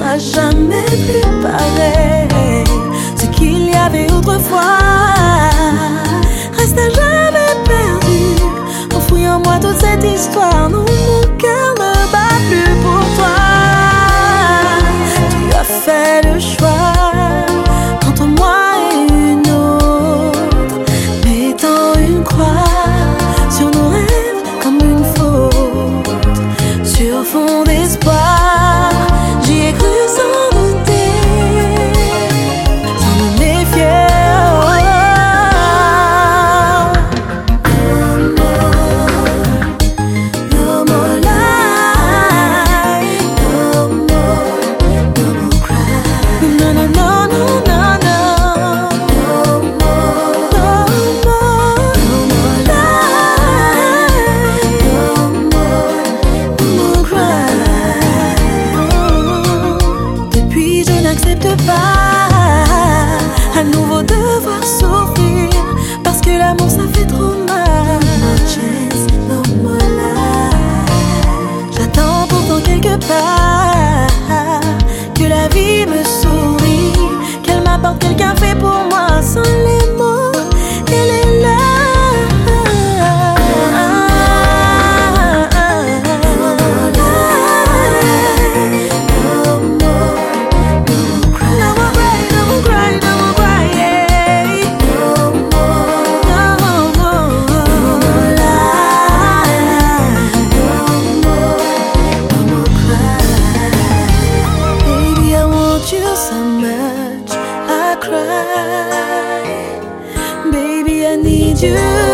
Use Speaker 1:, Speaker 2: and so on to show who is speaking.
Speaker 1: sera jamais plus pareil. l'amour ça fait trop I need you.